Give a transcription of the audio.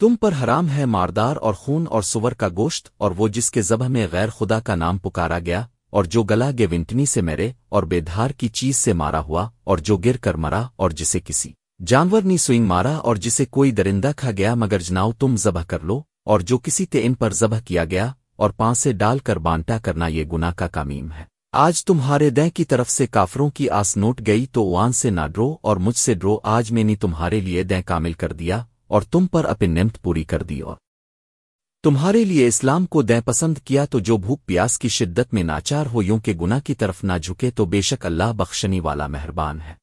تم پر حرام ہے ماردار اور خون اور سور کا گوشت، اور وہ جس کے ذبح میں غیر خدا کا نام پکارا گیا، اور جو گلا گے ونٹنی سے میرے اور بے دھار کی چیز سے مارا ہوا، اور جو گر کر مرا، اور جسے کسی جانور نی سوئنگ مارا، اور جسے کوئی درندہ کھا گیا، مگر جناؤ تم ذبح کر لو، اور جو کسی تے ان پر ذبح کیا گیا، اور پانسے ڈال کر بانٹا کرنا یہ گناہ کا کامیم ہے۔ آج تمہارے دہ کی طرف سے کافروں کی آس نوٹ گئی تو وان سے نہ ڈرو، اور مجھ سے ڈرو، آج میں نے تمہارے لیے دہ کامل کر دیا اور تم پر اپنی نمت پوری کر دی اور تمہارے لیے اسلام کو دہ پسند کیا تو جو بھوک پیاس کی شدت میں ناچار ہو یوں کہ گنا کی طرف نہ جھکے تو بے شک اللہ بخشنی والا مہربان ہے۔